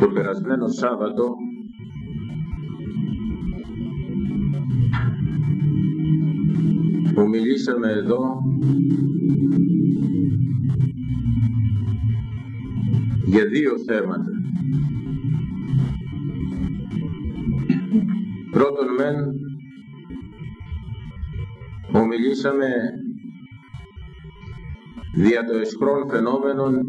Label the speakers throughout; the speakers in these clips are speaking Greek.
Speaker 1: το περασμένο Σάββατο που μιλήσαμε εδώ για δύο θέματα. Πρώτον μεν ομιλήσαμε δια το εσχρόν φαινόμενον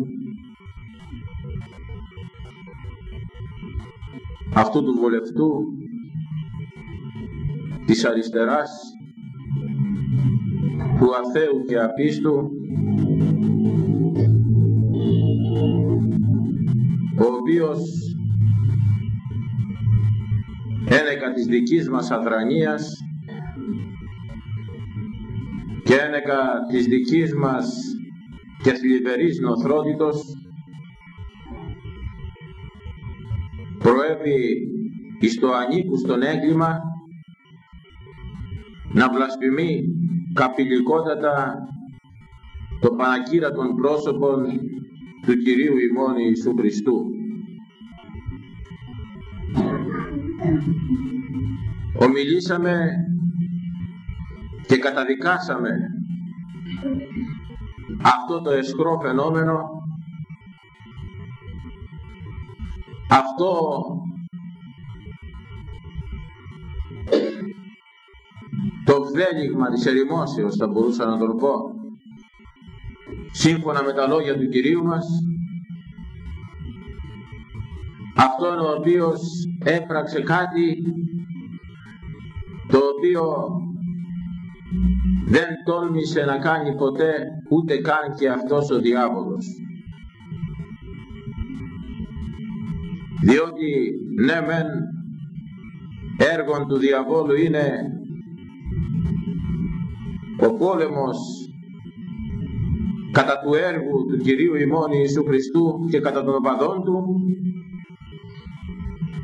Speaker 1: αυτού του βολευτού της αριστεράς του αθέου και απίστου ο οποίος ένεκα της δικής μας αδρανίας και ένεκα της δικής μας και θλιβερής νοθρότητος προέβη εις το ανήκου στον έγκλημα να βλασφημεί καπηλικότατα το των πρόσωπων του Κυρίου ημών Ιησού Χριστού. Ομιλήσαμε και καταδικάσαμε αυτό το εσχρό φαινόμενο αυτό. Το βδέλιγμα της ερημόσεως θα μπορούσα να τον πω. Σύμφωνα με τα λόγια του Κυρίου μας αυτόν ο οποίος έπραξε κάτι το οποίο δεν τόλμησε να κάνει ποτέ ούτε καν και αυτός ο διάβολος διότι ναι μεν έργον του διαβόλου είναι ο πόλεμος κατά του έργου του Κυρίου ημών Ιησού Χριστού και κατά των οπαδών του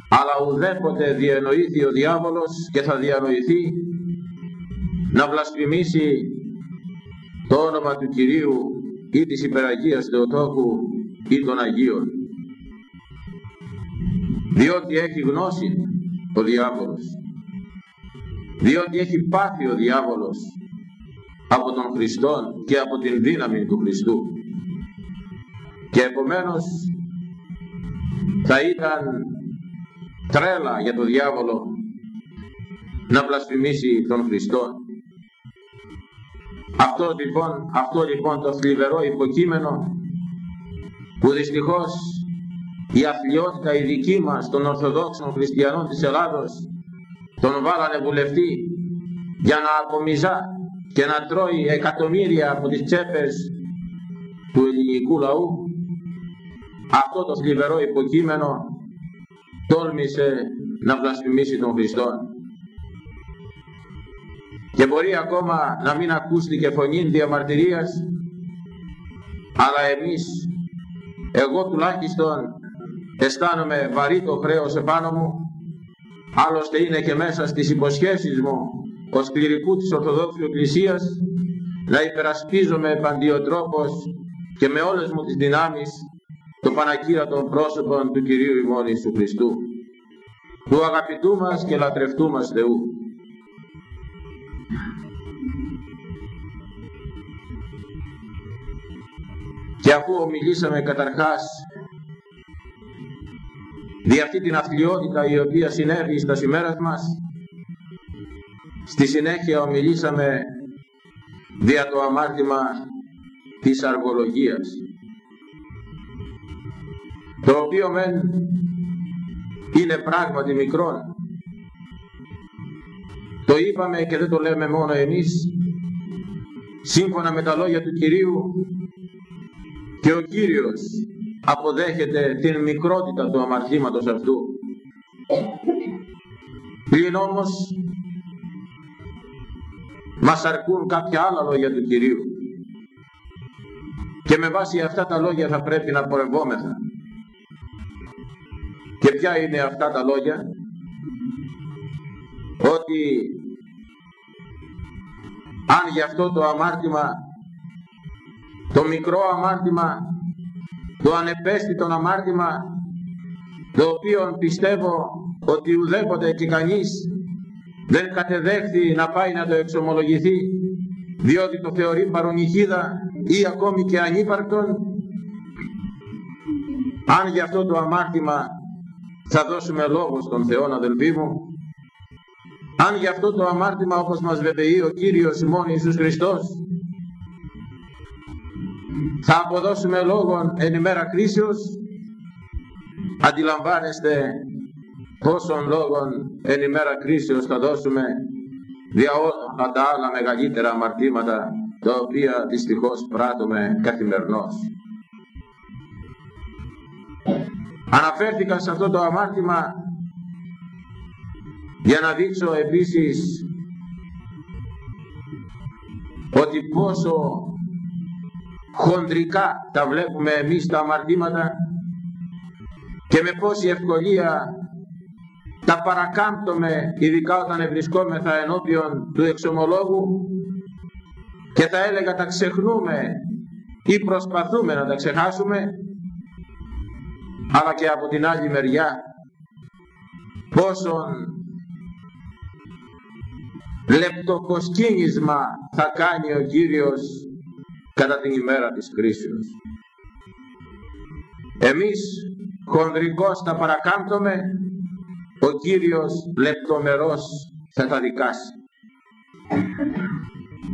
Speaker 1: αλλά ουδέποτε διανοήθη ο διάβολος και θα διανοηθεί να βλασφημίσει το όνομα του Κυρίου ή της υπεραγίας Θεοτόκου ή των Αγίων διότι έχει γνώση ο διάβολος. Διότι έχει πάθει ο διάβολος από τον Χριστό και από την δύναμη του Χριστού. Και επομένως θα ήταν τρέλα για τον διάβολο να βλασφημίσει τον Χριστό. Αυτό λοιπόν, αυτό λοιπόν το θλιβερό υποκείμενο που δυστυχώς η αθλειότητα η δική μας των Ορθοδόξων Χριστιανών της Ελλάδος τον βάλανε βουλευτή για να απομιζά και να τρώει εκατομμύρια από τις τσέπες του ελληνικού λαού. Αυτό το θλιβερό υποκείμενο τόλμησε να βλασφημίσει τον Χριστό και μπορεί ακόμα να μην ακούστηκε φωνή διαμαρτυρίας αλλά εμείς εγώ τουλάχιστον αισθάνομαι βαρύ το χρέος επάνω μου άλλωστε είναι και μέσα στις υποσχέσεις μου ως κληρικού της Ορθοδόξου Εκκλησίας να υπερασπίζομαι επαντιοτρόπως και με όλες μου τις δυνάμεις το πανακύρατο πρόσωπο του Κυρίου ημών Ιησού Χριστού του αγαπητού μας και λατρευτού μας Θεού. Και αφού ομιλήσαμε καταρχάς δι' αυτή την αθλειότητα η οποία συνέβη στα σημέρας μας Στη συνέχεια ομιλήσαμε δια το αμάρτημα της αργολογίας το οποίο μεν είναι πράγματι μικρό. Το είπαμε και δεν το λέμε μόνο εμείς σύμφωνα με τα λόγια του Κυρίου και ο Κύριος αποδέχεται την μικρότητα του αμαρτήματος αυτού. Πλην όμως μας αρκούν κάποια άλλα λόγια του Κυρίου. Και με βάση αυτά τα λόγια θα πρέπει να πορευόμεθα. Και ποια είναι αυτά τα λόγια; Ότι αν γι' αυτό το αμάρτημα το μικρό αμάρτημα το ανεπαίσθητο αμάρτημα το οποίο πιστεύω ότι ουδέποτε και κανείς δεν κατεδέχθη να πάει να το εξομολογηθεί διότι το θεωρεί παρονυχίδα ή ακόμη και ανύπαρκτον αν για αυτό το αμάρτημα θα δώσουμε λόγο στον Θεό αδελφοί μου αν για αυτό το αμάρτημα όπως μας βεβαιεί ο Κύριος ημών Ιησούς Χριστός θα αποδώσουμε λόγον εν ημέρα κρίσεως αντιλαμβάνεστε πόσων λόγων εν ημέρα κρίσεως θα δώσουμε δια όλα τα άλλα μεγαλύτερα αμαρτήματα τα οποία δυστυχώς πράττουμε καθημερινώς. Αναφέρθηκα σε αυτό το αμάρτημα για να δείξω επίσης ότι πόσο χοντρικά τα βλέπουμε εμείς τα αμαρτήματα και με πόση ευκολία τα παρακάμπτουμε ειδικά όταν βρισκόμεθα ενώπιον του εξομολόγου και θα έλεγα τα ξεχνούμε ή προσπαθούμε να τα ξεχάσουμε αλλά και από την άλλη μεριά πόσον λεπτοκοσκίνισμα θα κάνει ο Κύριος κατά την ημέρα της κρίσεως. Εμείς χονδρικώς τα παρακάμπτουμε, ο Κύριος λεπτομερός θα τα δικάσει.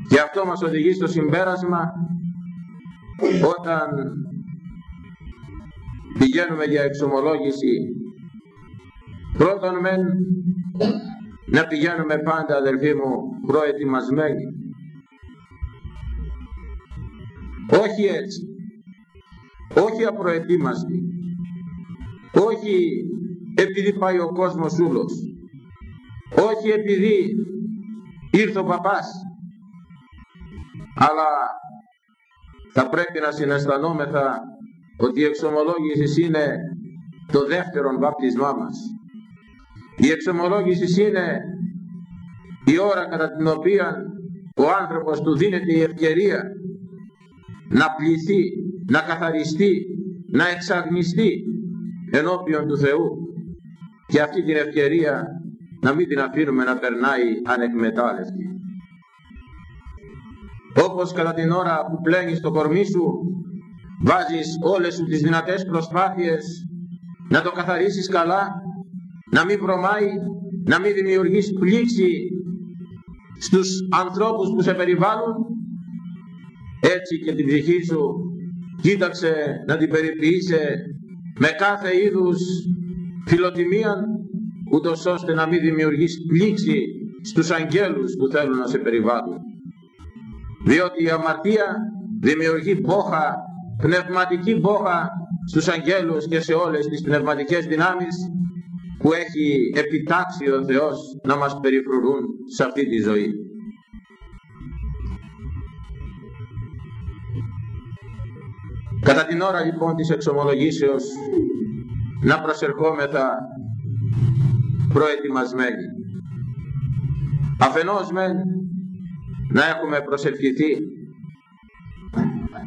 Speaker 1: Και αυτό μας οδηγεί στο συμπέρασμα όταν πηγαίνουμε για εξομολόγηση πρώτον μεν να πηγαίνουμε πάντα αδελφοί μου προετοιμασμένοι όχι έτσι. Όχι απροετοίμαστοι όχι επειδή πάει ο κόσμος ούλος όχι επειδή ήρθε ο παπάς. Αλλά θα πρέπει να συναισθανόμεθα ότι η εξομολόγηση είναι το δεύτερο βάπτισμά μας. Η εξομολόγηση είναι η ώρα κατά την οποία ο άνθρωπος του δίνεται η ευκαιρία να πληθεί, να καθαριστεί, να εξαγνιστεί ενώπιον του Θεού και αυτή την ευκαιρία να μην την αφήνουμε να περνάει ανεκμετάλλευτη. Όπως κατά την ώρα που πλένεις το κορμί σου βάζεις όλες σου τις δυνατές προσπάθειες να το καθαρίσεις καλά, να μην προμάει, να μην δημιουργείς πλήξη στους ανθρώπους που σε περιβάλλουν, έτσι και την ψυχή σου κοίταξε να την περιποιείσαι με κάθε είδους φιλοτιμία, ούτως ώστε να μην δημιουργείς πλήξη στους αγγέλους που θέλουν να σε περιβάλλουν. Διότι η αμαρτία δημιουργεί μπόχα πνευματική μπόχα στους αγγέλους και σε όλες τις πνευματικές δυνάμεις που έχει επιτάξει ο Θεός να μας περιφρουρούν σε αυτή τη ζωή. Κατά την ώρα λοιπόν της εξομολογήσεως να προσερχόμεθα προετοιμασμένοι. Αφενός μεν να έχουμε προσευχηθεί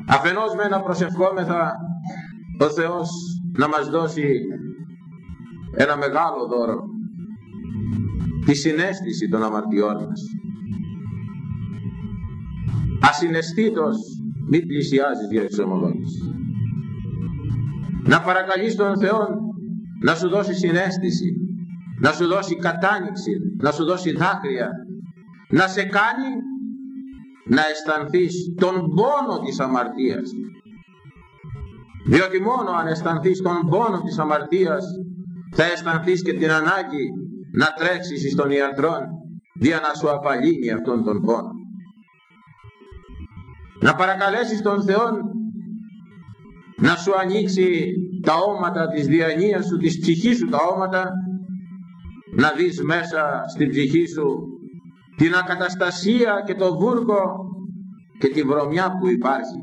Speaker 1: Αφενός με να προσευχόμεθα ο Θεός να μας δώσει ένα μεγάλο δώρο τη συνέστηση των αμαρτιών μας. Ασυναισθήτως μην πλησιάζεις για εξομολόγηση. Να παρακαλείς τον Θεό να σου δώσει συνέστηση, να σου δώσει κατάνοιξη, να σου δώσει δάκρυα, να σε κάνει να αισθανθείς τον πόνο της αμαρτίας. Διότι μόνο αν αισθανθείς τον πόνο της αμαρτίας θα αισθανθείς και την ανάγκη να τρέξεις στον ιατρό για να σου απαλύνει αυτόν τον πόνο. Να παρακαλέσεις τον Θεό να σου ανοίξει τα όματα της διανοίας σου, της ψυχής σου τα όματα, να δεις μέσα στην ψυχή σου την ακαταστασία και το βούρκο και τη βρωμιά που υπάρχει.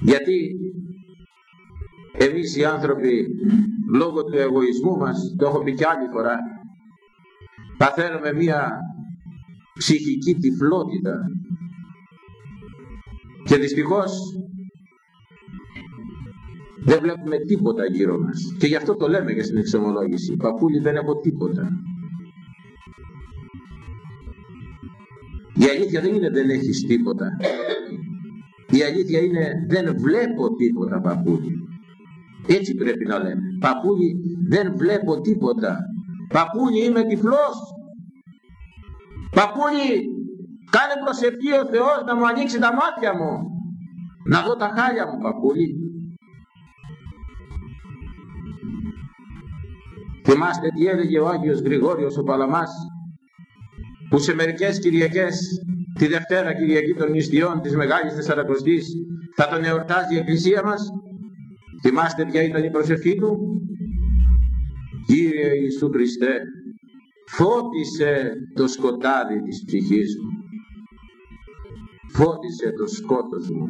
Speaker 1: Γιατί εμείς οι άνθρωποι λόγω του εγωισμού μας, το έχω πει και άλλη φορά, παθαίνουμε μία ψυχική τυφλότητα και δυστυχώς Δεν βλέπουμε τίποτα γύρω μας. Και γι' αυτό το λέμε και στην εξομολόγηση. Παππούλη δεν έχω τίποτα. Η αλήθεια δεν είναι δεν έχεις τίποτα. Η αλήθεια είναι δεν βλέπω τίποτα παππούλη. Έτσι πρέπει να λέμε. Παππούλη δεν βλέπω τίποτα. Παππούλη είμαι τυφλός. Παππούλη κάνε προσευχή ο Θεός να μου ανοίξει τα μάτια μου. Να δω τα χάλια μου παππούλη. Θυμάστε τι έλεγε ο Άγιος Γρηγόριος ο Παλαμάς που σε μερικές Κυριακές τη Δευτέρα Κυριακή των Νηστιών της Μεγάλης Τεσσαρακοστής θα τον εορτάζει η Εκκλησία μας θυμάστε ποια ήταν η προσευχή του; Κύριε Ιησού Χριστέ φώτισε το σκοτάδι της ψυχής μου φώτισε το σκότος μου.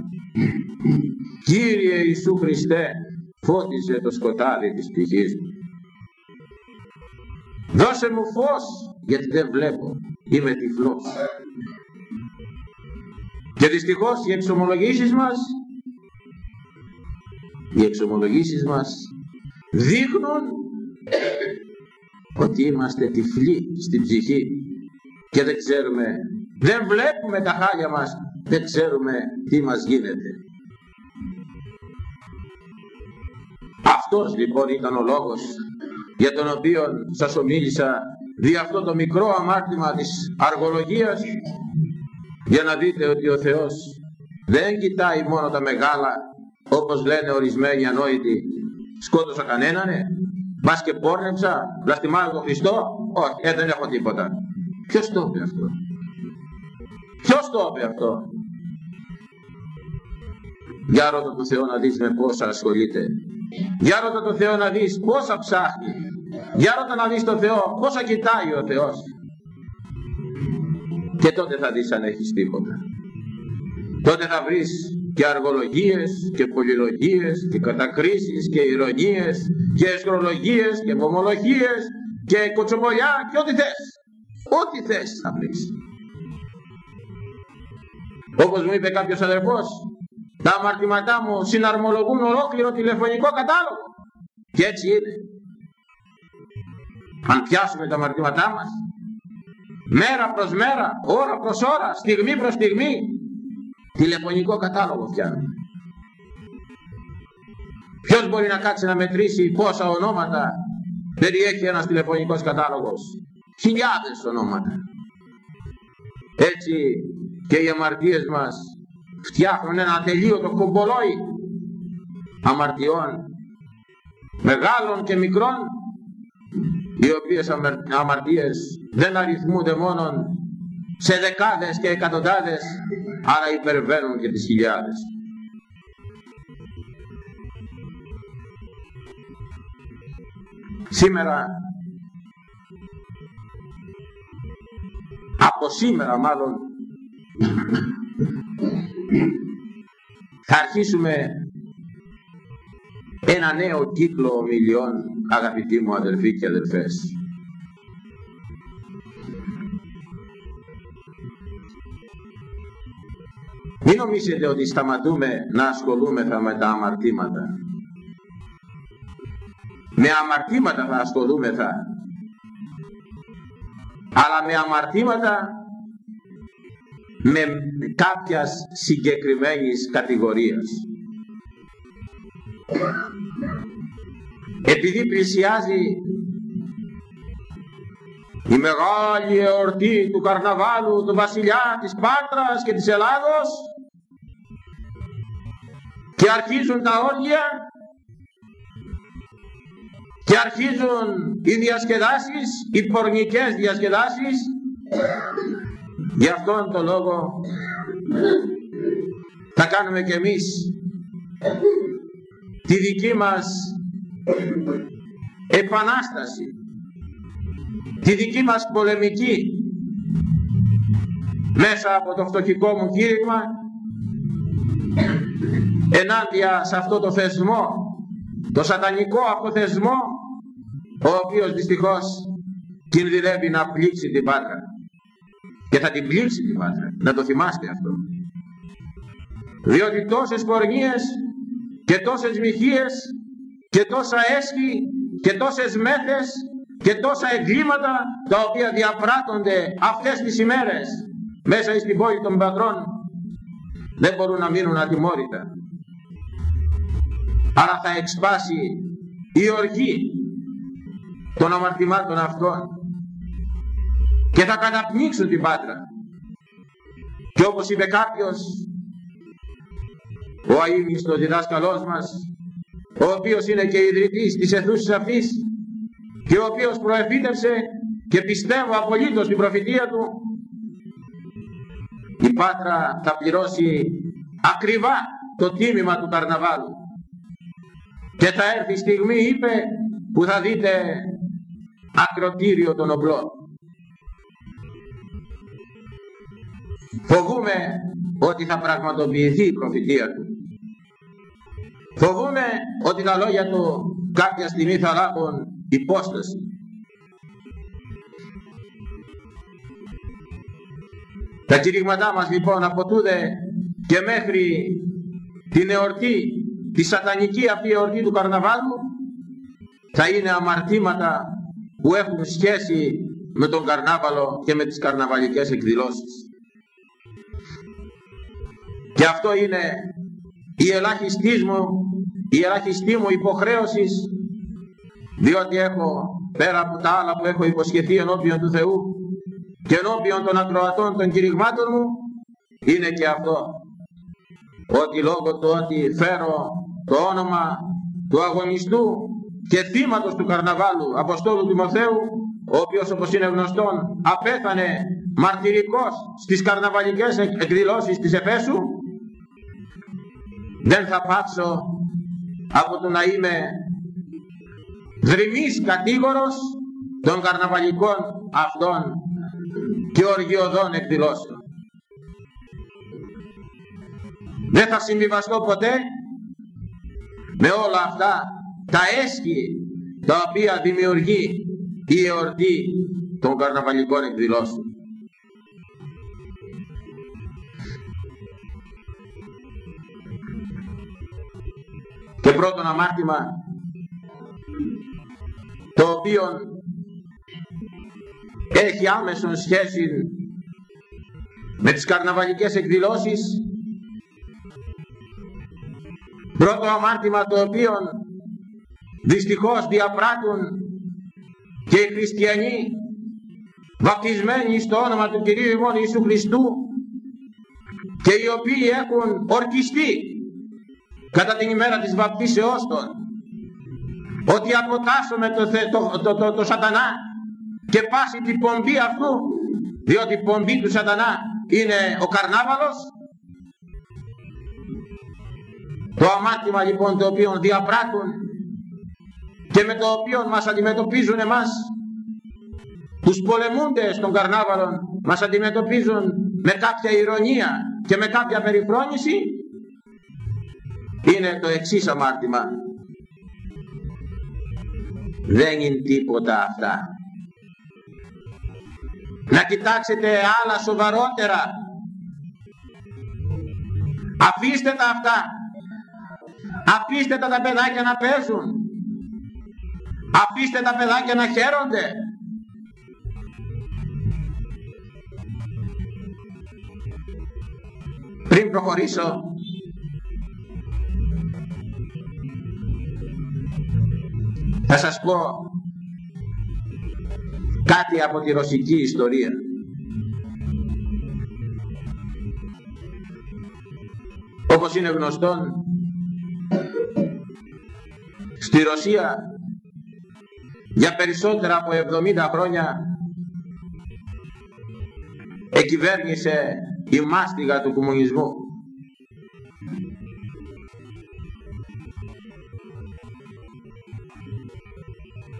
Speaker 1: Κύριε Ιησού Χριστέ φώτισε το σκοτάδι της ψυχής μου. Δώσε μου φως γιατί δεν βλέπω είμαι τυφλός. Και δυστυχώς οι εξομολογήσεις μας οι εξομολογήσεις μας δείχνουν ότι είμαστε τυφλοί στην ψυχή. Και δεν ξέρουμε, δεν βλέπουμε τα χάλια μας, δεν ξέρουμε τι μας γίνεται. Αυτός λοιπόν ήταν ο λόγος για τον οποίο σας ομίλησα δι' αυτό το μικρό αμάρτημα της αργολογίας για να δείτε ότι ο Θεός δεν κοιτάει μόνο τα μεγάλα όπως λένε ορισμένοι ανόητοι σκότωσα κανέναν μπας και πόρνεψα βλαστημάρω τον Χριστό; Όχι ε, δεν έχω τίποτα ποιος το είπε αυτό; Ποιος το είπε αυτό; Για ρώτα το Θεό να δεις με πόσα ασχολείται. Για ρώτα το Θεό να δεις πόσα ψάχνει. Για ρώτα να δεις το Θεό πόσα κοιτάει ο Θεός. Και τότε θα δεις αν έχεις τίποτα. Τότε θα βρεις και αργολογίες και πολυλογίες και κατακρίσεις και ηρωνίες και εσκρολογίες και βομολογίες και κοτσομπολιά και ό,τι θες. Ό,τι θες θα βρεις όπως μου είπε κάποιος αδερφός τα αμαρτήματά μου συναρμολογούν ολόκληρο τηλεφωνικό κατάλογο και έτσι είναι αν πιάσουμε τα αμαρτήματά μας μέρα προς μέρα, ώρα προς ώρα, στιγμή προς στιγμή τηλεφωνικό κατάλογο φτιάχνουμε ποιος μπορεί να κάτσει να μετρήσει πόσα ονόματα περιέχει ένας τηλεφωνικός κατάλογος; Χιλιάδες ονόματα. Έτσι και οι αμαρτίες μας φτιάχνουν ένα ατελείωτο κομπολόι αμαρτιών μεγάλων και μικρών οι οποίες αμαρτίες δεν αριθμούνται μόνο σε δεκάδες και εκατοντάδες αλλά υπερβαίνουν και τις χιλιάδες. Σήμερα από σήμερα μάλλον θα αρχίσουμε ένα νέο κύκλο ομιλιών αγαπητοί μου αδελφοί και αδελφές Μην νομίζετε ότι σταματούμε να ασχολούμεθα με τα αμαρτήματα. Με αμαρτήματα θα ασχολούμεθα. Αλλά με αμαρτήματα με κάποιας συγκεκριμένης κατηγορίας. Επειδή πλησιάζει η μεγάλη εορτή του καρναβάλου του βασιλιά της Πάτρας και της Ελλάδος και αρχίζουν τα όργια και αρχίζουν οι διασκεδάσεις, οι πορνικές διασκεδάσεις γι' αυτόν τον λόγο θα κάνουμε και εμείς τη δική μας επανάσταση τη δική μας πολεμική μέσα από το φτωχικό μου κήρυγμα ενάντια σε αυτό το θεσμό το σατανικό αυτό θεσμό ο οποίος δυστυχώς κινδυνεύει να πλήξει την Πάτρα και θα την πλήξει την Πάτρα να το θυμάστε αυτό. Διότι τόσες πορνίες και τόσες μοιχείες και τόσα έσχη και τόσες μέθες και τόσα εγκλήματα τα οποία διαπράττονται αυτές τις ημέρες μέσα στην πόλη των πατρών δεν μπορούν να μείνουν ατιμόρυτα. Άρα θα εξπάσει η οργή των αμαρτημάτων αυτών και θα καταπνίξουν την Πάτρα. Και όπως είπε κάποιος, ο αείμνηστος διδάσκαλός μας, ο οποίος είναι και ιδρυτής της αιθούσης αυτής και ο οποίος προεφήτευσε και πιστεύω απολύτως την προφητεία του, η Πάτρα θα πληρώσει ακριβά το τίμημα του καρναβάλου. Και θα έρθει η στιγμή, είπε, που θα δείτε ακροτήριο των οπλών. Φοβούμε ότι θα πραγματοποιηθεί η προφητεία του. Φοβούμε ότι τα λόγια του κάποια στιγμή θα λάβουν υπόσταση. Τα κηρύγματά μας λοιπόν από τούδε και μέχρι την εορτή, τη σατανική αυτή εορτή του καρναβάλου θα είναι αμαρτήματα που έχουν σχέση με τον καρνάβαλο και με τις καρναβαλικές εκδηλώσεις. Και αυτό είναι η ελάχιστής μου, η ελάχιστή μου υποχρέωσης διότι έχω πέρα από τα άλλα που έχω υποσχεθεί ενώπιον του Θεού και ενώπιον των ακροατών των κηρυγμάτων μου είναι και αυτό. Ότι λόγω του ότι φέρω το όνομα του αγωνιστού και θύματος του καρναβάλου Αποστόλου Τιμοθέου ο οποίος όπως είναι γνωστόν απέθανε μαρτυρικός στις καρναβαλικές εκδηλώσεις της Εφέσου δεν θα πάψω από το να είμαι δρυμής κατήγορος των καρναβαλικών αυτών και οργιωδών εκδηλώσεων. Δεν θα συμβιβαστώ ποτέ με όλα αυτά τα έσχη τα οποία δημιουργεί η εορτή των καρναβαλικών εκδηλώσεων. Και πρώτον αμάρτημα το οποίο έχει άμεσον σχέση με τις καρναβαλικές εκδηλώσεις. Πρώτο αμάρτημα το οποίο δυστυχώς διαπράττουν και οι χριστιανοί βαπτισμένοι στο όνομα του Κυρίου ημών Ιησού Χριστού και οι οποίοι έχουν ορκιστεί κατά την ημέρα της βαπτίσεώς των ότι αποτάσσουμε το, το, το, το, το σατανά και πάση την πομπή αυτού διότι η πομπή του σατανά είναι ο καρνάβαλος. Το αμάρτημα λοιπόν το οποίο διαπράττουν και με το οποίο μας αντιμετωπίζουν εμάς τους πολεμούντες των καρνάβαλων μας αντιμετωπίζουν με κάποια ηρωνία και με κάποια περιφρόνηση είναι το εξής αμάρτημα. Δεν είναι τίποτα αυτά. Να κοιτάξετε άλλα σοβαρότερα. Αφήστε τα αυτά. Αφήστε τα, τα παιδάκια να παίζουν αφήστε τα παιδάκια να χαίρονται. Πριν προχωρήσω θα σας πω κάτι από τη ρωσική ιστορία όπως είναι γνωστόν στη Ρωσία για περισσότερα από 70 χρόνια εκυβέρνησε η μάστιγα του κομμουνισμού.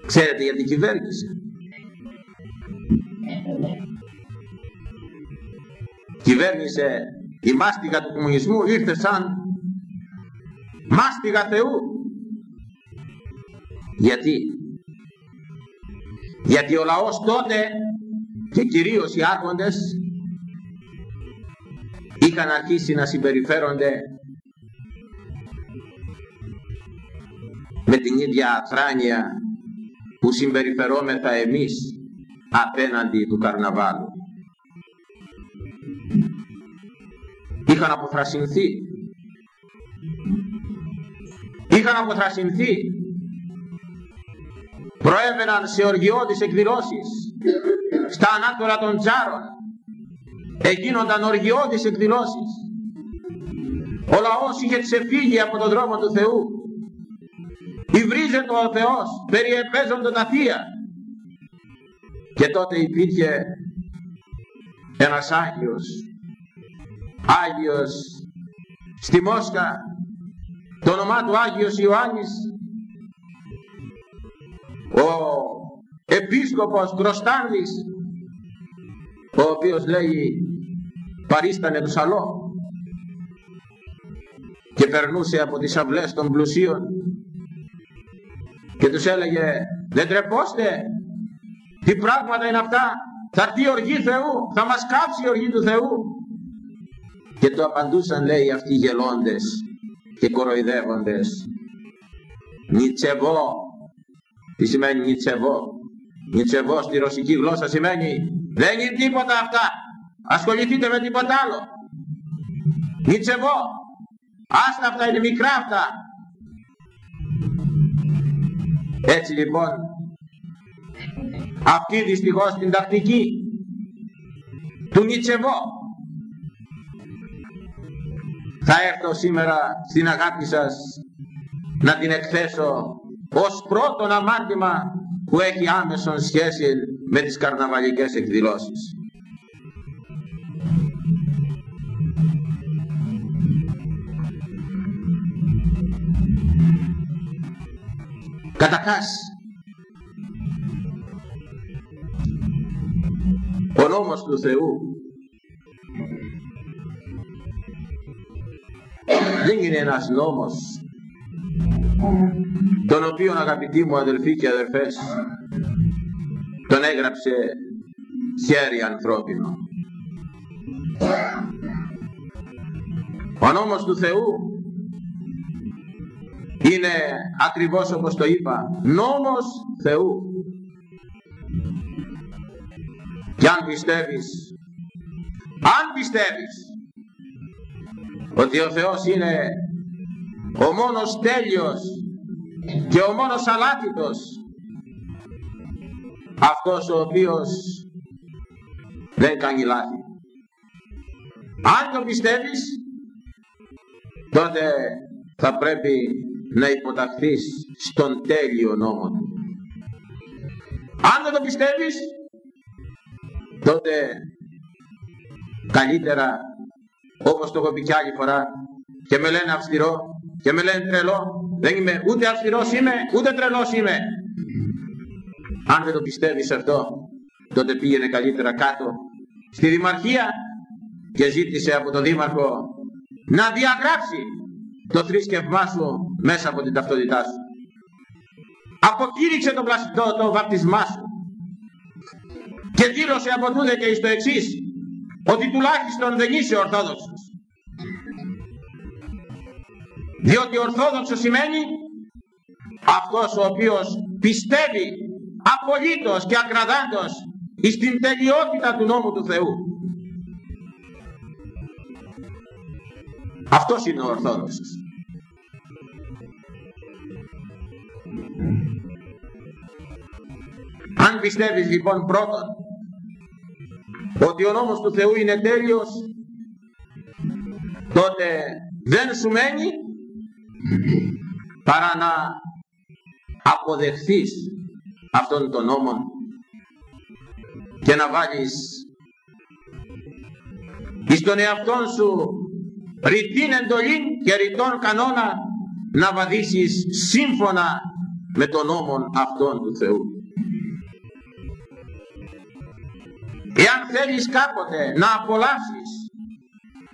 Speaker 1: Ξέρετε γιατί κυβέρνησε. Κυβέρνησε η μάστιγα του κομμουνισμού ήρθε σαν μάστιγα Θεού. Γιατί; Γιατί ο λαός τότε και κυρίως οι άρχοντες είχαν αρχίσει να συμπεριφέρονται με την ίδια αθράνεια που συμπεριφερόμεθα εμείς απέναντι του καρναβάλου. Είχαν αποθρασινθεί. Είχαν αποθρασινθεί. Προέβαιναν σε οργιώδεις εκδηλώσεις στα ανάκτορα των τζάρων. Έγινονταν οργιώδεις εκδηλώσεις. Ο λαός είχε ξεφύγει από τον δρόμο του Θεού. Υβρίζεται ο Θεός, περιεπέζονται τα θεία. Και τότε υπήρχε ένας Άγιος, Άγιος στη Μόσχα, το όνομά του Άγιος Ιωάννης, ο Επίσκοπος Κροστάνδης, ο οποίος λέει παρίστανε το σαλό και περνούσε από τις αυλές των πλουσίων και τους έλεγε δεν τρεπόστε. Τι πράγματα είναι αυτά. Θα έρθει η οργή Θεού. Θα μας κάψει η οργή του Θεού και το απαντούσαν λέει αυτοί οι γελώντες και κοροϊδεύοντες. Νιτσεβό τι σημαίνει Νιτσεβό; Νιτσεβό στη ρωσική γλώσσα σημαίνει δεν είναι τίποτα αυτά. Ασχοληθείτε με τίποτα άλλο Νιτσεβό. Άστα αυτά είναι μικρά αυτά έτσι λοιπόν αυτή δυστυχώς την τακτική του Νιτσεβό θα έρθω σήμερα στην αγάπη σας να την εκθέσω ως πρώτον αμάρτημα που έχει άμεσον σχέση με τις καρναβαλικές εκδηλώσεις. Καταρχάς, ο νόμος του Θεού δεν είναι ένας νόμος τον οποίον αγαπητοί μου αδελφοί και αδελφές τον έγραψε χέρι ανθρώπινο. Ο νόμος του Θεού είναι ακριβώς όπως το είπα. Νόμος Θεού. Και αν πιστεύεις. Αν πιστεύεις ότι ο Θεός είναι ο μόνος τέλειος και ο μόνος αλάτιτος αυτός ο οποίος δεν κάνει λάθη. Αν το πιστεύεις τότε θα πρέπει να υποταχθείς στον τέλειο νόμο του. Αν δεν το πιστεύεις, τότε καλύτερα, όπως το έχω πει κι άλλη φορά, και με λένε αυστηρό και με λένε τρελό, δεν είμαι ούτε αυστηρός είμαι, ούτε τρελός είμαι. Αν δεν το πιστεύεις αυτό, τότε πήγαινε καλύτερα κάτω στη Δημαρχία και ζήτησε από τον Δήμαρχο να διαγράψει το θρήσκευμά σου μέσα από την ταυτότητά σου. Αποκήρυξε το, το, το βαπτισμά σου και δήλωσε από τούδε και εις το εξής ότι τουλάχιστον δεν είσαι Ορθόδοξος. Διότι Ορθόδοξος σημαίνει αυτός ο οποίος πιστεύει απολύτως και ακραδάντως στην τελειότητα του νόμου του Θεού. Αυτός είναι ο Ορθόδοξος. Αν πιστεύεις λοιπόν πρώτον ότι ο νόμος του Θεού είναι τέλειος τότε δεν σου μένει παρά να αποδεχθείς αυτόν τον νόμο και να βάλεις εις τον εαυτόν σου ρητήν εντολή και ρητών κανόνα να βαδίσεις σύμφωνα με τον νόμο αυτόν του Θεού. Εάν θέλεις κάποτε να απολαύσεις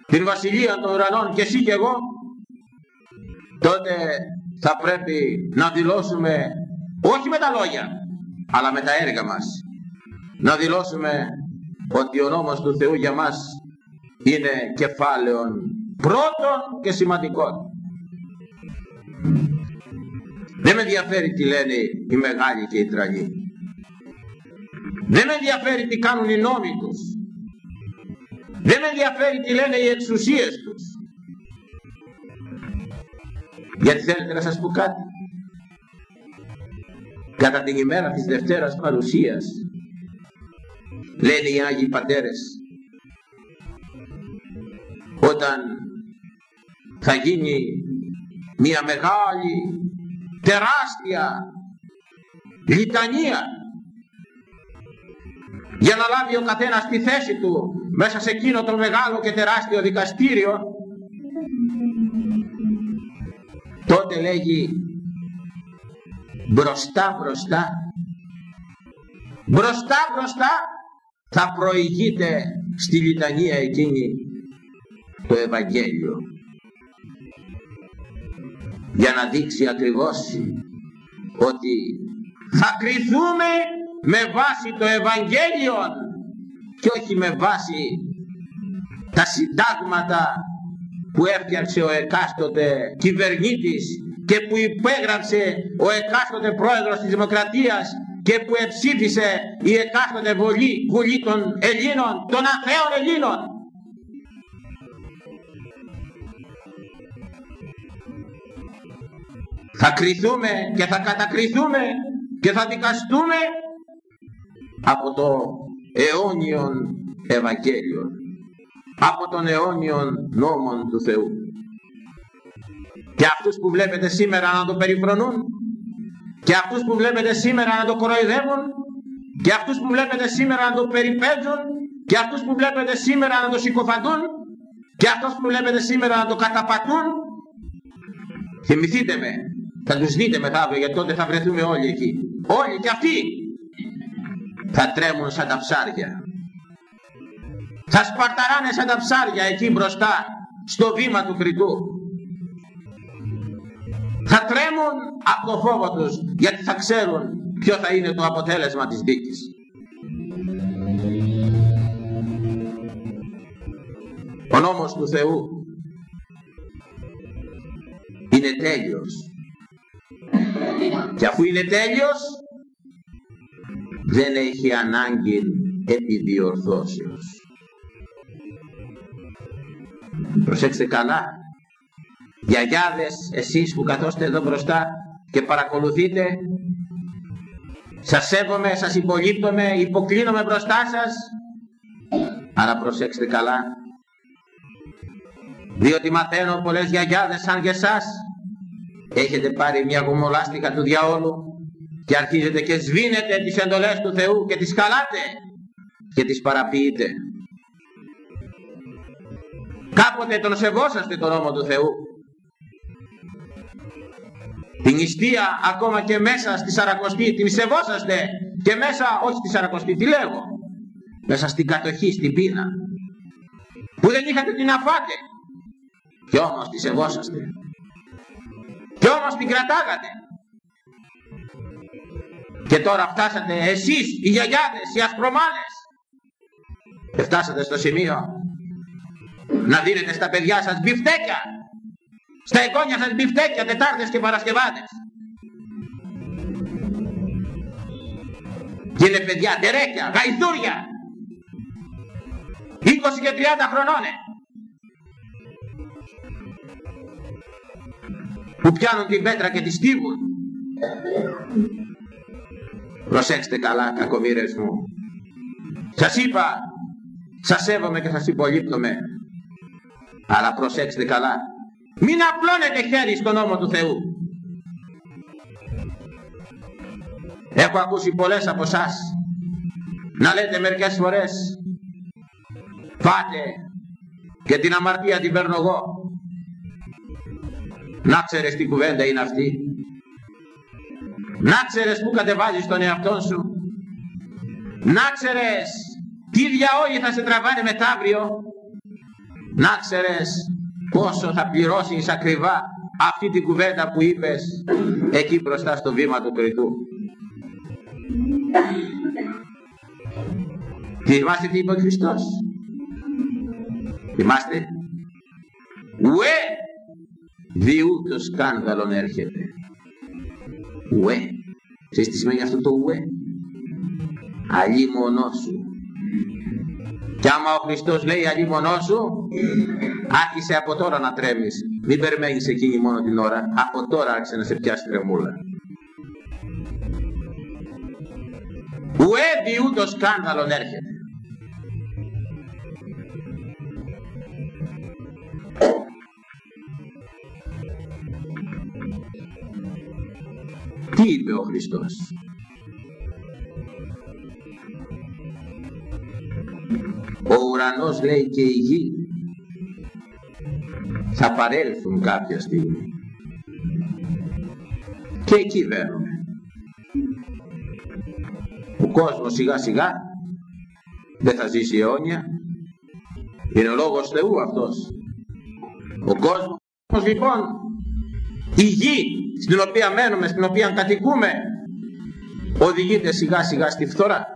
Speaker 1: την Βασιλεία των Ουρανών και εσύ και εγώ, τότε θα πρέπει να δηλώσουμε όχι με τα λόγια, αλλά με τα έργα μας. Να δηλώσουμε ότι ο νόμος του Θεού για μας είναι κεφάλαιον πρώτον και σημαντικό. Δεν με ενδιαφέρει τι λένε οι μεγάλοι και οι τρανοί. Δεν με ενδιαφέρει τι κάνουν οι νόμοι τους. Δεν με ενδιαφέρει τι λένε οι εξουσίες τους. Γιατί θέλετε να σας πω κάτι; Κατά την ημέρα της Δευτέρας Παρουσίας λένε οι Άγιοι Πατέρες όταν θα γίνει μια μεγάλη τεράστια λιτανία για να λάβει ο καθένας τη θέση του μέσα σε εκείνο το μεγάλο και τεράστιο δικαστήριο τότε λέγει μπροστά μπροστά μπροστά μπροστά θα προηγείται στη λιτανία εκείνη το Ευαγγέλιο για να δείξει ακριβώς ότι θα κριθούμε με βάση το Ευαγγέλιο και όχι με βάση τα συντάγματα που έφτιαξε ο εκάστοτε κυβερνήτης και που υπέγραψε ο εκάστοτε πρόεδρος της Δημοκρατίας και που εψήφισε η εκάστοτε βουλή, βουλή των Ελλήνων, των αθέων Ελλήνων. Θα κριθούμε και θα κατακριθούμε και θα δικαστούμε από το αιώνιον Ευαγγέλιο από τον αιώνιον νόμον του Θεού. Και αυτούς που βλέπετε σήμερα να το περιφρονούν και αυτούς που βλέπετε σήμερα να το κοροϊδεύουν και αυτούς που βλέπετε σήμερα να το περιπέζουν και αυτούς που βλέπετε σήμερα να το συκοφαντούν και αυτούς που βλέπετε σήμερα να το καταπατούν. Θυμηθείτε με θα τους δείτε μεθαύριο γιατί τότε θα βρεθούμε όλοι εκεί. Όλοι και αυτοί θα τρέμουν σαν τα ψάρια. Θα σπαρταράνε σαν τα ψάρια εκεί μπροστά στο βήμα του κριτού. Θα τρέμουν από το φόβο τους γιατί θα ξέρουν ποιο θα είναι το αποτέλεσμα της δίκης ο νόμος του Θεού είναι τέλειος. Και αφού είναι τέλειος δεν έχει ανάγκη επιδιορθώσεως. Προσέξτε καλά. Γιαγιάδες εσείς που καθόστε εδώ μπροστά και παρακολουθείτε σας σέβομαι, σας υπολείπτομαι, υποκλίνομαι μπροστά σας. Αλλά προσέξτε καλά. Διότι μαθαίνω πολλές γιαγιάδες σαν και εσάς. Έχετε πάρει μια γομολάστικα του διαόλου και αρχίζετε και σβήνετε τις εντολές του Θεού και τις καλάτε και τις παραποιείτε. Κάποτε τον σεβόσαστε τον νόμο του Θεού. Την νηστεία ακόμα και μέσα στη Σαρακοστή την σεβόσαστε και μέσα όχι στη Σαρακοστή τι λέγω μέσα στην κατοχή στην πείνα που δεν είχατε την αφάτε. Και όμως τη σεβόσαστε. Και όμως την κρατάγατε και τώρα φτάσατε εσείς οι γιαγιάδες οι ασπρομάνες. Και φτάσατε στο σημείο να δίνετε στα παιδιά σας μπιφτέκια. Στα εγγόνια σας μπιφτέκια Τετάρτες και Παρασκευάδες και είναι παιδιά τερέκια, γαϊθούρια 20 και 30 χρονών ε. που πιάνουν την πέτρα και τη στίβουν προσέξτε καλά κακομύρες μου. Σας είπα σας σέβομαι και σας υπολείπτομαι. Αλλά προσέξτε καλά μην απλώνετε χέρι στον νόμο του Θεού. Έχω ακούσει πολλές από εσά να λέτε μερικές φορές πάτε και την αμαρτία την παίρνω εγώ. Να ξέρεις τι κουβέντα είναι αυτή να ξέρεις που κατεβάζεις τον εαυτό σου. Να ξέρεις τι διαόγη θα σε τραβάνε μετάβριο να ξέρεις πόσο θα πληρώσεις ακριβά αυτή την κουβέντα που είπες εκεί μπροστά στο βήμα του κριτού. Θυμάστε τι είπε ο Χριστός; Θυμάστε; Ουε διού το σκάνδαλον έρχεται Ουέ. Ξέρεις τι σημαίνει αυτό το ουέ; Αλλήμωνό σου. Κι άμα ο Χριστός λέει αλλήμωνό σου, άρχισε από τώρα να τρέμεις. Μην περιμένεις εκείνη μόνο την ώρα. Από τώρα άρχισε να σε πιάσει τρεμούλα. Ουέ διούτο σκάνδαλον έρχεται. Τι είπε ο Χριστός; Ο ουρανός λέει και η γη θα παρέλθουν κάποια στιγμή. Και εκεί βαίνουμε. Ο κόσμος σιγά σιγά δεν θα ζήσει αιώνια. Είναι ο λόγος Θεού αυτός. Ο κόσμος λοιπόν, η γη στην οποία μένουμε, στην οποία κατοικούμε, οδηγείται σιγά σιγά στη φθορά.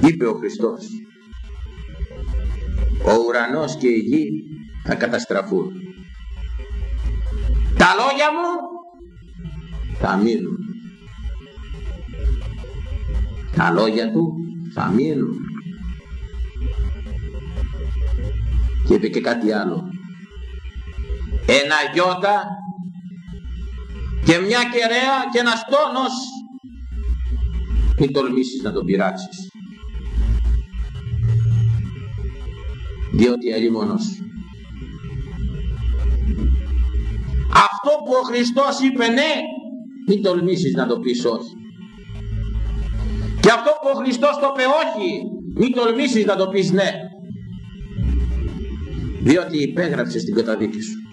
Speaker 1: Είπε ο Χριστός, ο ουρανός και η γη θα καταστραφούν. Τα λόγια μου θα μείνουν. Τα λόγια του θα μείνουν. Και είπε και κάτι άλλο. Ένα γιώτα και μια κεραία και ένας τόνος μην τολμήσεις να τον πειράξεις. Διότι αλλήμωνος. Αυτό που ο Χριστός είπε ναι, μην τολμήσεις να το πεις όχι. Και αυτό που ο Χριστός το είπε όχι, μην τολμήσεις να το πεις ναι. Διότι υπέγραψες την καταδίκη σου.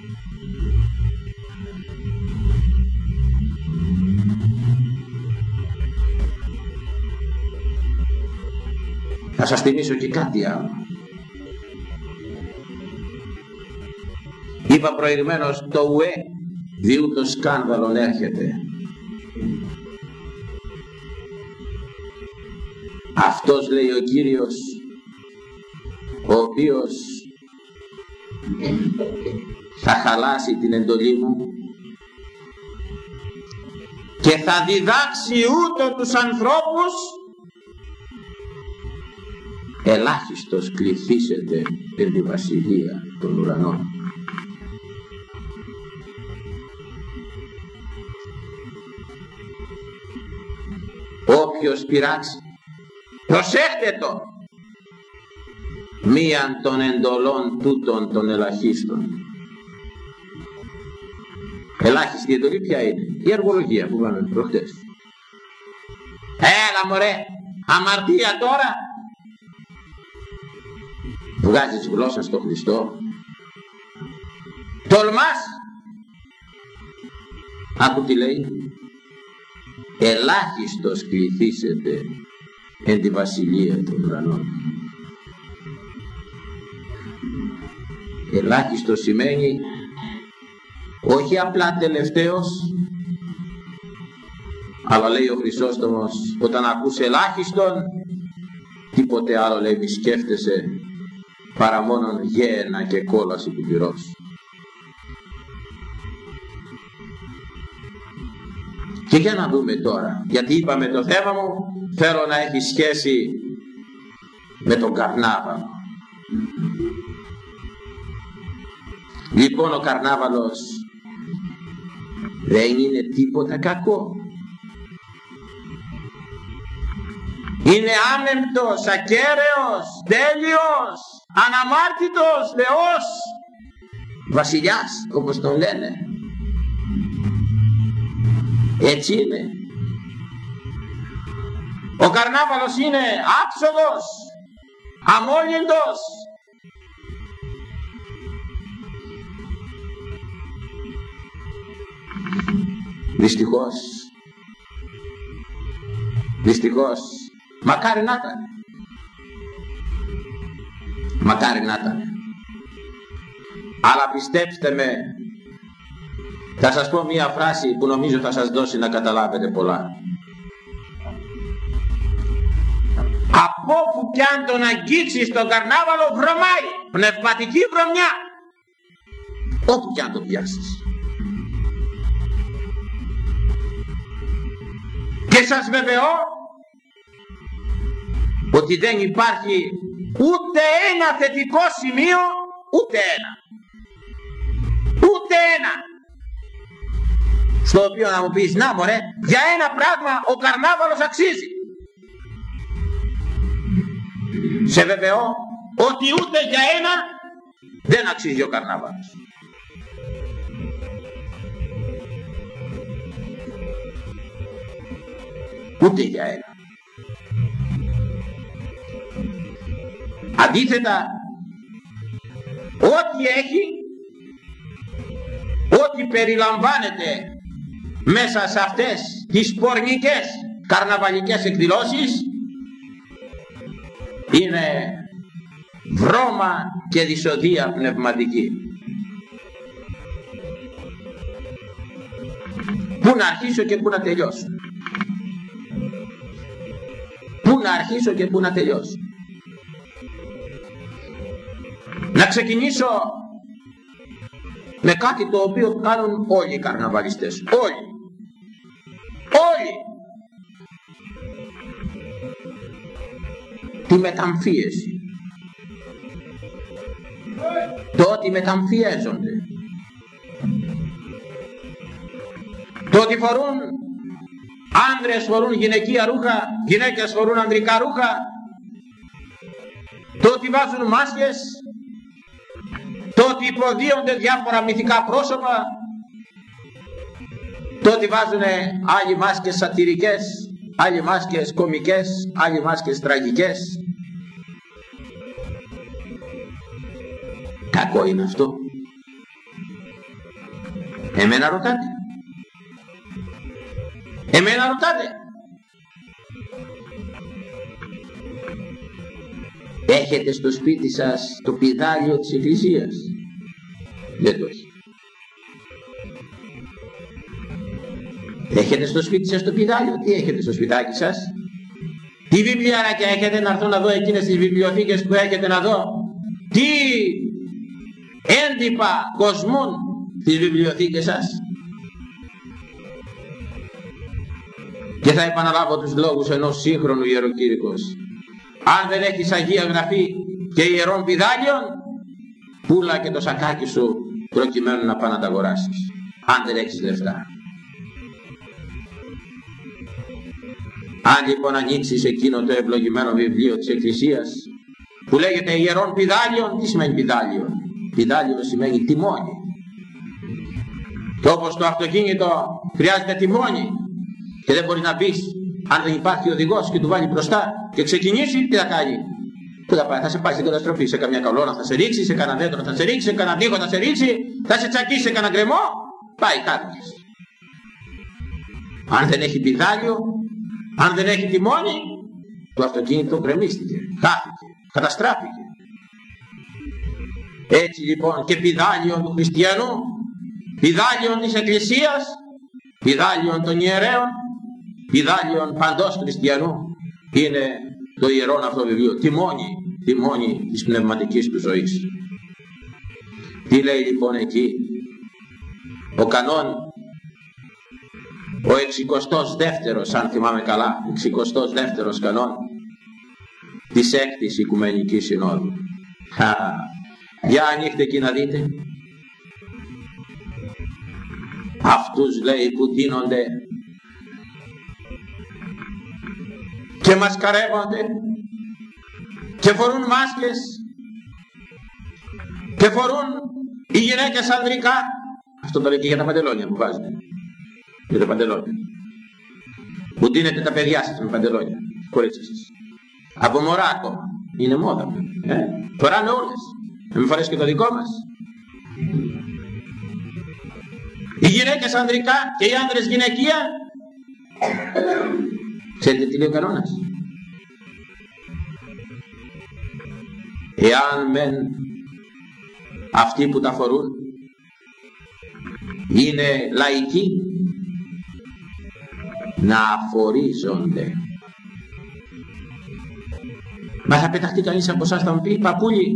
Speaker 1: Θα σας θυμίσω και κάτι άλλο. Είπα προηγουμένως το ουέ διού το σκάνδαλον έρχεται. Αυτός λέει ο Κύριος ο οποίος θα χαλάσει την εντολή μου και θα διδάξει ούτω τους ανθρώπους ελάχιστος κληθήσετε εν τη βασιλεία των ουρανών. Όποιος πειράξει, προσέχτε το, μίαν των εντολών τούτων των ελαχίστων. Ελάχιστη εντολή ποια είναι, η εργολογία που είπαμε προχτές. Έλα μωρέ, αμαρτία τώρα, βγάζεις γλώσσα στο Χριστό. Τολμάς. Άκου τι λέει. Ελάχιστος κληθήσετε εν τη βασιλεία των ουρανών. Ελάχιστος σημαίνει όχι απλά τελευταίος αλλά λέει ο Χρυσόστομος όταν ακούς ελάχιστον τίποτε άλλο λέει μη σκέφτεσαι παρά μόνον γένα και κόλαση του πυρός. Και για να δούμε τώρα, γιατί είπαμε το θέμα μου θέλω να έχει σχέση με τον καρνάβαλο. Λοιπόν ο καρνάβαλος δεν είναι τίποτα κακό. Είναι άνεμπτος, ακέραιος, τέλειος, αναμάρτητος Θεός, βασιλιάς όπως τον λένε. Έτσι είναι. Ο καρνάβαλος είναι άψογος, αμόλυντος. Δυστυχώς, δυστυχώς Μακάρι να ήταν. Μακάρι να ήταν. Αλλά πιστέψτε με, θα σας πω μία φράση που νομίζω θα σας δώσει να καταλάβετε πολλά. Από που κι αν τον αγγίξεις τον καρνάβαλο βρωμάει, πνευματική βρωμιά. Όπου κι αν τον πιάσεις. Και σας βεβαιώ ότι δεν υπάρχει ούτε ένα θετικό σημείο ούτε ένα. Ούτε ένα. Στο οποίο να μου πεις να μωρέ για ένα πράγμα ο καρνάβαλος αξίζει σε βεβαιώ ότι ούτε για ένα δεν αξίζει ο καρνάβαλος. Ούτε για ένα αντίθετα ό,τι έχει ό,τι περιλαμβάνεται μέσα σε αυτές τις πορνικές καρναβαλικές εκδηλώσεις είναι βρώμα και δυσοδεία πνευματική. Πού να αρχίσω και πού να τελειώσω. Πού να αρχίσω και πού να τελειώσω. Να ξεκινήσω με κάτι το οποίο κάνουν όλοι οι καρναβαλιστές. Όλοι. Όλοι. Τη μεταμφίεση. Το ότι μεταμφιέζονται. Το ότι φορούν άνδρες φορούν γυναικεία ρούχα, γυναίκες φορούν ανδρικά ρούχα. Το ότι βάζουν μάσκες, το ότι υποδίονται διάφορα μυθικά πρόσωπα, το ότι βάζουν άλλοι μάσκες σατυρικές, άλλοι μάσκες κομικές, άλλοι μάσκες τραγικές. Κακό είναι αυτό. Εμένα ρωτάτε. Εμένα ρωτάτε. Έχετε στο σπίτι σας το πιδάλιο της Εκκλησίας; Δεν το έχει. Έχετε στο σπίτι σας το πιδάλιο; Τι έχετε στο σπιτάκι σας; Τι βιβλιαράκια έχετε να έρθω να δω εκείνες τις βιβλιοθήκες που έχετε να δω; Τι έντυπα κοσμούν τις βιβλιοθήκες σας; Και θα επαναλάβω τους λόγους ενός σύγχρονου ιεροκήρυκος. Αν δεν έχεις Αγία Γραφή και ιερών πιδάλιων, πουλά και το σακάκι σου προκειμένου να πάει να τα αγοράσεις. Αν δεν έχεις λεφτά. Αν λοιπόν ανοίξεις εκείνο το ευλογημένο βιβλίο της Εκκλησίας που λέγεται ιερών πιδάλιων, τι σημαίνει πιδάλιο. Πιδάλιο σημαίνει τιμόνι. Και όπως το αυτοκίνητο χρειάζεται τιμόνι και δεν μπορεί να μπει αν δεν υπάρχει οδηγός και του βάλει μπροστά και ξεκινήσει, τι θα κάνει; Πού θα πάει, θα σε πάει στην καταστροφή, σε καμιά καλώνα θα σε ρίξει, σε κανένα δέντρο θα σε ρίξει, σε κανένα τείχο θα σε ρίξει, θα σε τσακίσει σε κανένα γκρεμό, πάει χάρτης. Αν δεν έχει πιδάλιο, αν δεν έχει τιμόνι, το αυτοκίνητο γκρεμίστηκε, χάθηκε, καταστράφηκε. Έτσι λοιπόν και πιδάλιον του χριστιανού, πιδάλιον της Εκκλησίας, πιδάλιον των ιερέων, πιδάλιον παντός χριστιανού είναι το ιερό αυτό βιβλίο, τιμόνι, τιμόνι της πνευματικής του ζωής. Τι λέει λοιπόν εκεί, ο κανόν, ο 62ος αν θυμάμαι καλά, 62ος κανόν της έκτης Οικουμενικής Συνόδου. Για ανοίχτε εκεί να δείτε. Αυτούς λέει που δίνονται και μασκαρεύονται και φορούν μάσκες και φορούν οι γυναίκες ανδρικά. Αυτό το λέει και για τα παντελόνια που βάζετε. Για τα παντελόνια. Που δίνετε τα παιδιά σας με παντελόνια. Κορίτσια σας. Από μωρά ακόμα. Είναι μόδα. Ε. Φοράνε όλες. Να μην φορέσει και το δικό μας. Οι γυναίκες ανδρικά και οι άνδρες γυναικεία. Ξέρετε τι λέει ο κανόνας. Εάν μεν αυτοί που τα φορούν είναι λαϊκοί να αφορίζονται. Μα θα πεταχτεί κανείς από εσάς θα μου πει παππούλη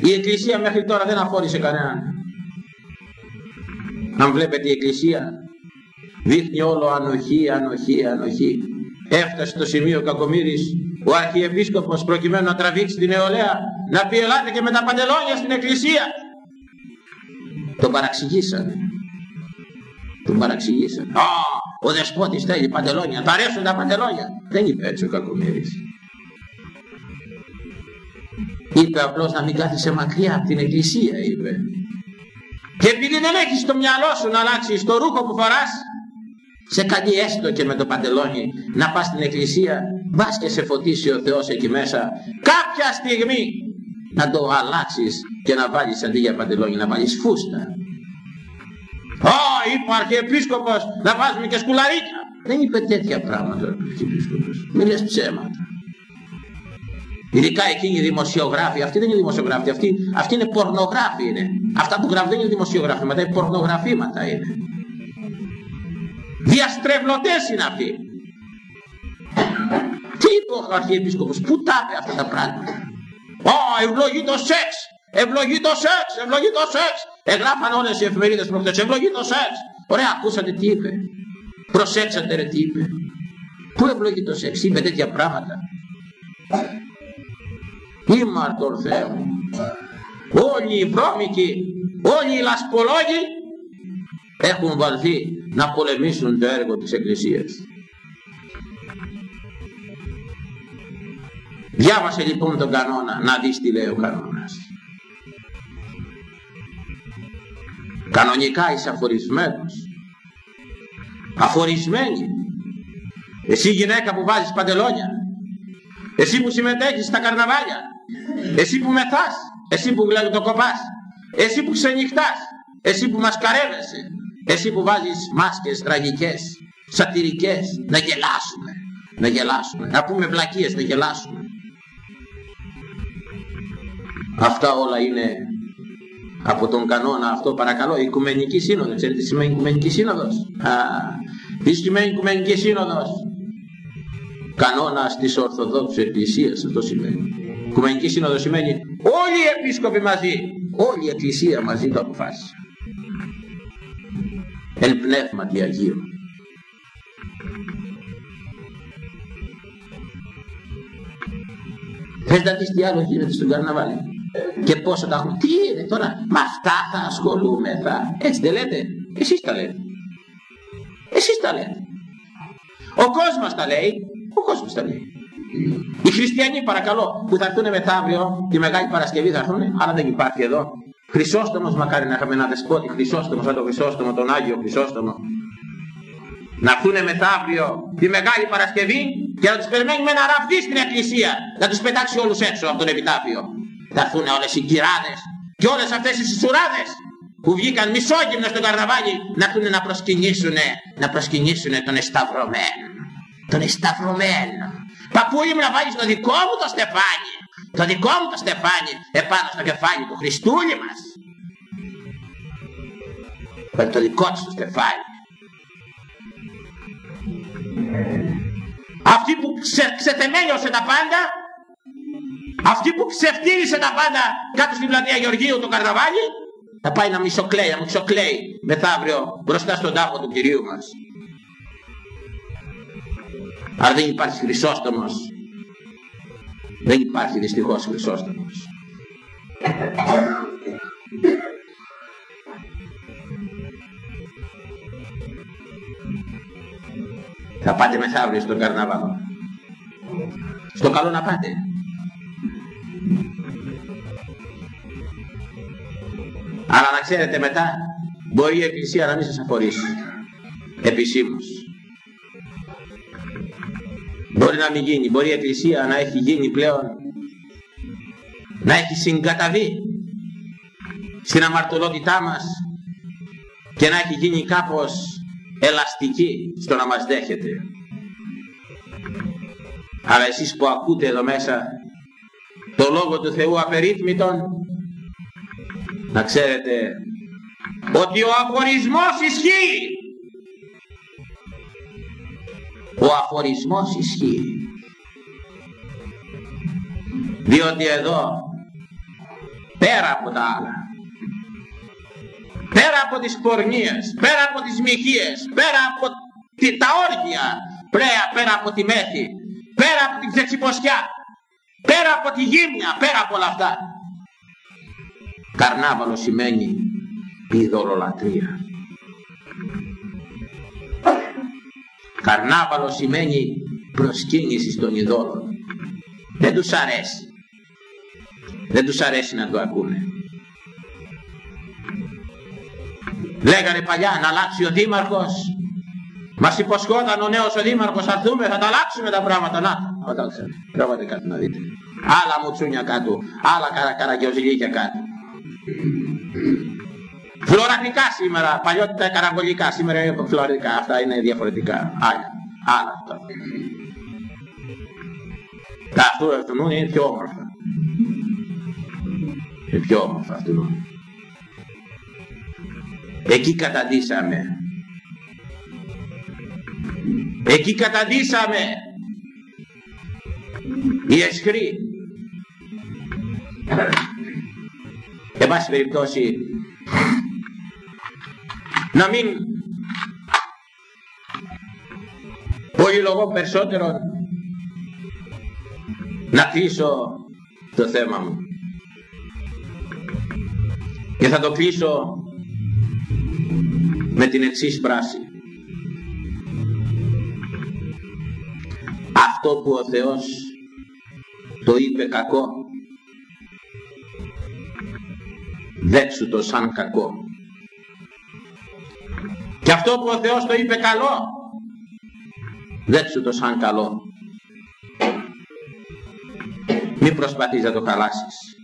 Speaker 1: η Εκκλησία μέχρι τώρα δεν αφόρησε κανέναν. Αν βλέπετε η Εκκλησία δείχνει όλο ανοχή, ανοχή, ανοχή. Έφτασε στο σημείο Κακομύρης ο Αρχιεπίσκοπος προκειμένου να τραβήξει την νεολαία να πει ελάτε και με τα παντελόνια στην εκκλησία. Τον παραξηγήσανε. Τον παραξηγήσανε. Α, ο δεσπότης θέλει παντελόνια. Τα αρέσουν τα παντελόνια. Δεν είπε έτσι ο Κακομύρης. Είπε απλώς να μην κάθεσαι μακριά από την εκκλησία είπε. Και επειδή δεν έχεις στο μυαλό σου να αλλάξεις το ρούχο που φοράς σε κάνει έστω και με το παντελόνι να πας στην εκκλησία μπας και σε φωτίσει ο Θεός εκεί μέσα. Κάποια στιγμή να το αλλάξεις και να βάλεις αντί για παντελόνι να βάλεις φούστα. Ω, είπε ο Αρχιεπίσκοπος να βάζουμε και σκουλαρίκια. Δεν είπε τέτοια πράγματα ο Αρχιεπίσκοπος. Μην λες ψέματα. Ειδικά εκείνοι οι δημοσιογράφοι, αυτοί δεν είναι δημοσιογράφοι, αυτοί, αυτοί είναι πορνογράφοι είναι. Αυτά που γράφουν δεν είναι δημοσιογραφήματα, είναι πορνογραφήματα είναι. Διαστρεβλωτές είναι αυτοί. Τι είπε ο Αρχιεπίσκοπος, πού τα είπε αυτά τα πράγματα. Ω, ευλογεί το σεξ, ευλογεί το σεξ, ευλογεί το σεξ. Εγγράφαν όλες οι εφημερίδες προχτές, ευλογεί το σεξ. Ωραία, ακούσατε τι είπε. Προσέξατε ρε τι είπε. Πού ευλογεί το σεξ, είπε τέτοια πράγματα. Ήμαρτον Θεέ μου. Όλοι οι βρώμικοι, όλοι οι λασπολόγοι έχουν βαλθεί να πολεμήσουν το έργο της Εκκλησίας. Διάβασε λοιπόν τον κανόνα, να δεις τι λέει ο κανόνας. Κανονικά είσαι αφορισμένος. Αφορισμένη. Εσύ γυναίκα που βάζεις παντελόνια. Εσύ που συμμετέχεις στα καρναβάλια. Εσύ που μεθάς. Εσύ που κοπάς, Εσύ που ξενυχτάς. Εσύ που μασκαρεύεσαι. Εσύ που βάζεις μάσκες τραγικές, σατυρικές, να γελάσουμε, να γελάσουμε, να πούμε βλακίες, να γελάσουμε. Αυτά όλα είναι από τον κανόνα αυτό παρακαλώ, η Οικουμενική Σύνοδος. Ξέρετε τι σημαίνει Οικουμενική Σύνοδος; Α, τι σημαίνει Οικουμενική Σύνοδος; Κανόνας της Ορθοδόξου Εκκλησίας αυτό σημαίνει. Οικουμενική Σύνοδος σημαίνει όλοι οι επίσκοποι μαζί, όλη η Εκκλησία μαζί το αποφάσισε εν πνεύματι Αγίου. Θες να δεις τι άλλο γίνεται στον καρναβάλι; Και πόσο τα έχουμε. Τι είναι τώρα; Με αυτά θα ασχολούμαι. Θα. Έτσι δεν λέτε; Εσείς τα λέτε. Εσείς τα λέτε. Ο κόσμος τα λέει. Ο κόσμος τα λέει. Οι χριστιανοί παρακαλώ που θα έρθουν μεθαύριο τη Μεγάλη Παρασκευή θα έρθουν, αλλά δεν υπάρχει εδώ. Χρυσόστομος μακάρι να είχαμε ένα δεσπότη Χρυσόστομο σαν τον Χρυσόστομο, τον Άγιο Χρυσόστομο. Να έρθουν μεθαύριο τη Μεγάλη Παρασκευή και να τους περιμένουμε να ραφτεί στην εκκλησία. Να τους πετάξει όλους έξω από τον επιτάφιο. Θα έρθουν όλες οι κυράδες και όλες αυτές οι σισουράδες που βγήκαν μισόγυμνα στον καρναβάλι να έρθουν να προσκυνήσουν, να προσκυνήσουν τον εσταυρωμένο. Τον εσταυρωμένο. Παππού ήμουν να βάλεις το δικό μου το στεφάνι. Το δικό μου το στεφάνι επάνω στο κεφάλι του Χριστούλη μας. Βάλει το δικό του το στεφάνι. Αυτή που ξε, ξετεμέλιωσε τα πάντα, αυτή που ξεφτύρισε τα πάντα κάτω στην πλατεία Γεωργίου το καρναβάλι, θα πάει να μισοκλαίει, να μισοκλαίει μεθαύριο μπροστά στον τάφο του Κυρίου μας. Αν δεν υπάρχει Χρυσόστομος δεν υπάρχει δυστυχώς Χρυσόστομος. Θα πάτε μεθαύριο στον καρναβάλο. Στο καλό να πάτε. Αλλά να ξέρετε μετά μπορεί η Εκκλησία να μην σας αφορήσει. Επισήμως. Μπορεί να μην γίνει, μπορεί η Εκκλησία να έχει γίνει πλέον, να έχει συγκαταβεί στην αμαρτωλότητά μας και να έχει γίνει κάπως ελαστική στο να μας δέχεται. Αλλά εσείς που ακούτε εδώ μέσα το Λόγο του Θεού απερίθμητον να ξέρετε ότι ο αφορισμός ισχύει ο αφορισμός ισχύει διότι εδώ πέρα από τα άλλα πέρα από τις πορνίες, πέρα από τις μοιχείες, πέρα από τα όργια, πέρα, πέρα από τη μέθη, πέρα από την ξετσιποσιά, πέρα από τη γύμνια, πέρα από όλα αυτά. Καρνάβαλο σημαίνει ειδωλολατρία. Καρνάβαλο σημαίνει προσκύνησης στον ειδόλων. Δεν τους αρέσει. Δεν τους αρέσει να το ακούνε. Λέγανε παλιά να αλλάξει ο δήμαρχος. Μας υποσχόταν ο νέος ο δήμαρχος θα έρθουμε, θα τα αλλάξουμε τα πράγματα. Να, όταν Πράγματι κάτι να δείτε. Άλλα μουτσούνια κάτω, άλλα καρα, καραγκιοζηλίκια κάτω. Φλωρατικά σήμερα, παλιότητα καραγκολικά, σήμερα είναι φλωρατικά, αυτά είναι διαφορετικά. Άλλα, άλλα αυτά. Τα αυτού αυτού είναι πιο όμορφα. Είναι πιο όμορφα αυτού. Εκεί καταντήσαμε. Εκεί καταντήσαμε. Οι εσχροί. Εν πάση περιπτώσει να μην πολυλογώ περισσότερο να κλείσω το θέμα μου. Και θα το κλείσω με την εξής πράση αυτό που ο Θεός το είπε κακό δέξου το σαν κακό. Και αυτό που ο Θεός το είπε καλό. Δέξου το σαν καλό. Μην προσπαθείς να το χαλάσεις.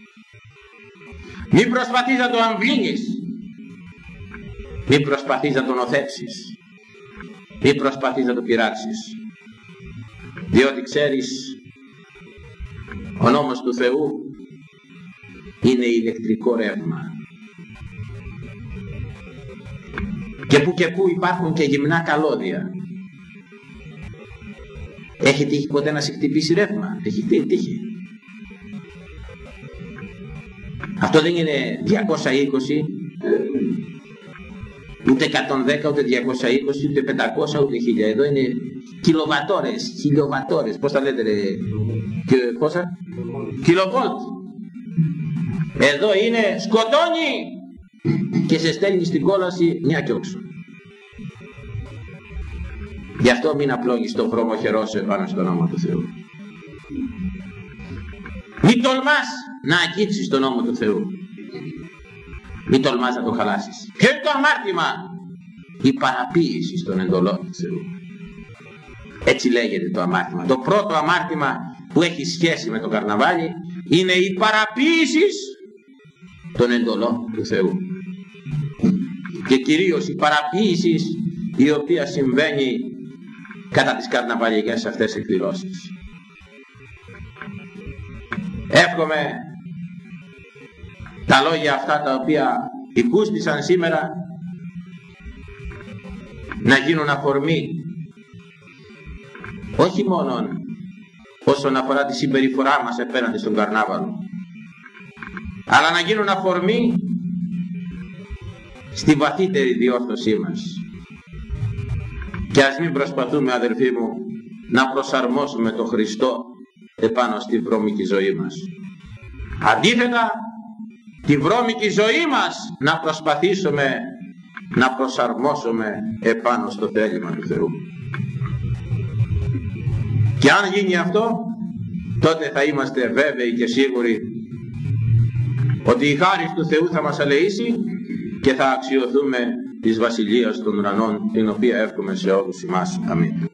Speaker 1: Μην προσπαθείς να το αμβλύνεις. Μην προσπαθείς να τον οθέψεις. Μην προσπαθείς να το πειράξεις. Διότι ξέρεις ο νόμος του Θεού είναι ηλεκτρικό ρεύμα. Και που και που υπάρχουν και γυμνά καλώδια. Έχει τύχει ποτέ να σε χτυπήσει ρεύμα έχει τύχει. Αυτό δεν είναι 220 ούτε 110 ούτε 220 ούτε 500 ούτε 1000 εδώ είναι κιλοβατόρες χιλιοβατόρες. Πως τα λέτε ρε και πόσα; Κιλοβόλτ εδώ είναι σκοτώνει και σε στέλνει στην κόλαση μια και όξο γι' αυτό μην απλώνεις το χρώμο χερό σου επάνω στο όνομα του Θεού μην τολμάς να αγγίξεις τον νόμο του Θεού. Μην τολμάς να το χαλάσεις. Ποιο είναι το αμάρτημα. Η παραποίηση στον εντολό του Θεού. Έτσι λέγεται το αμάρτημα. Το πρώτο αμάρτημα που έχει σχέση με το καρναβάλι είναι η παραποίησης των εντολών του Θεού. Και κυρίως η παραποίηση η οποία συμβαίνει κατά τις καρναβαλικές αυτές εκδηλώσεις. Εύχομαι τα λόγια αυτά τα οποία υπούστησαν σήμερα να γίνουν αφορμή όχι μόνο όσον αφορά τη συμπεριφορά μας επέναντι στον καρνάβαλο αλλά να γίνουν αφορμή στη βαθύτερη διόρθωσή μας και ας μην προσπαθούμε αδερφοί μου να προσαρμόσουμε το Χριστό επάνω στη βρώμικη ζωή μας. Αντίθετα, τη βρώμικη ζωή μας να προσπαθήσουμε να προσαρμόσουμε επάνω στο θέλημα του Θεού. Και αν γίνει αυτό, τότε θα είμαστε βέβαιοι και σίγουροι ότι η χάρη του Θεού θα μας αλεήσει και θα αξιοθούμε της Βασιλείας των Ουρανών, την οποία εύχομαι σε όλους εμάς. Αμήν.